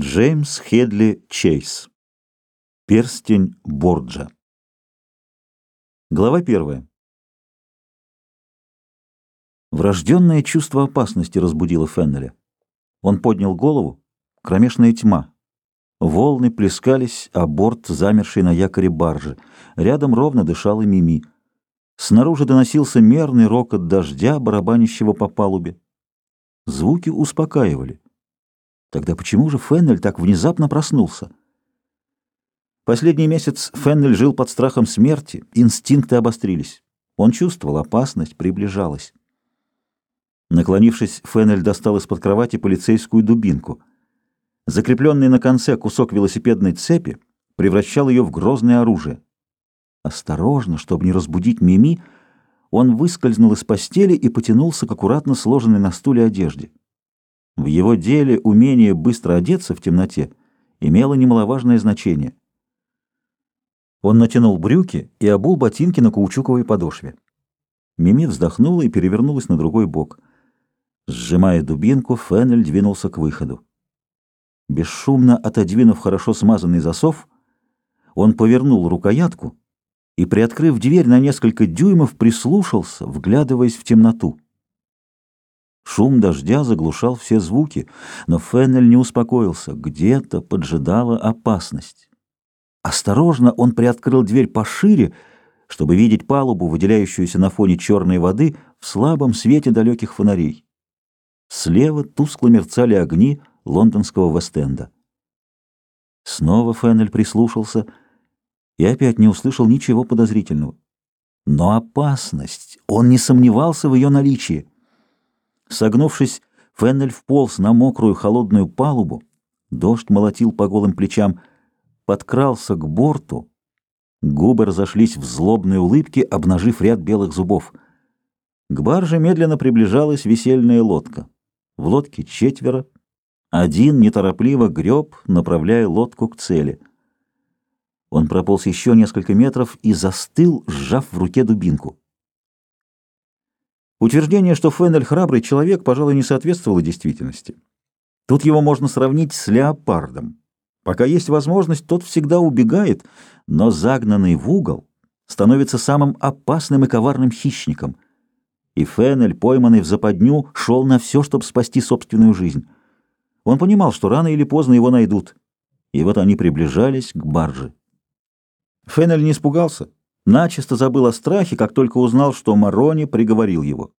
Джеймс Хедли Чейз. Перстень Борджа. Глава первая. Врожденное чувство опасности разбудило Феннеля. Он поднял голову. Кромешная тьма. Волны плескались, а борт, замерший на якоре баржи. Рядом ровно дышала Мими. Снаружи доносился мерный рокот дождя, барабанящего по палубе. Звуки успокаивали. Тогда почему же Феннель так внезапно проснулся? Последний месяц Феннель жил под страхом смерти, инстинкты обострились. Он чувствовал, опасность приближалась. Наклонившись, Феннель достал из-под кровати полицейскую дубинку. Закрепленный на конце кусок велосипедной цепи превращал ее в грозное оружие. Осторожно, чтобы не разбудить Мими, он выскользнул из постели и потянулся к аккуратно сложенной на стуле одежде. В его деле умение быстро одеться в темноте имело немаловажное значение. Он натянул брюки и обул ботинки на каучуковой подошве. Мими вздохнула и перевернулась на другой бок. Сжимая дубинку, Феннель двинулся к выходу. Бесшумно отодвинув хорошо смазанный засов, он повернул рукоятку и, приоткрыв дверь на несколько дюймов, прислушался, вглядываясь в темноту. Шум дождя заглушал все звуки, но Феннель не успокоился. Где-то поджидала опасность. Осторожно он приоткрыл дверь пошире, чтобы видеть палубу, выделяющуюся на фоне черной воды в слабом свете далеких фонарей. Слева тускло мерцали огни лондонского Вест-Энда. Снова Феннель прислушался и опять не услышал ничего подозрительного. Но опасность, он не сомневался в ее наличии. Согнувшись, Феннель вполз на мокрую холодную палубу. Дождь молотил по голым плечам. Подкрался к борту. Губы разошлись в злобной улыбке, обнажив ряд белых зубов. К барже медленно приближалась весельная лодка. В лодке четверо. Один неторопливо греб, направляя лодку к цели. Он прополз еще несколько метров и застыл, сжав в руке дубинку. Утверждение, что Феннель храбрый человек, пожалуй, не соответствовало действительности. Тут его можно сравнить с леопардом. Пока есть возможность, тот всегда убегает, но загнанный в угол становится самым опасным и коварным хищником. И Феннель, пойманный в западню, шел на все, чтобы спасти собственную жизнь. Он понимал, что рано или поздно его найдут. И вот они приближались к барже. Феннель не испугался начисто забыл о страхе, как только узнал, что Марони приговорил его.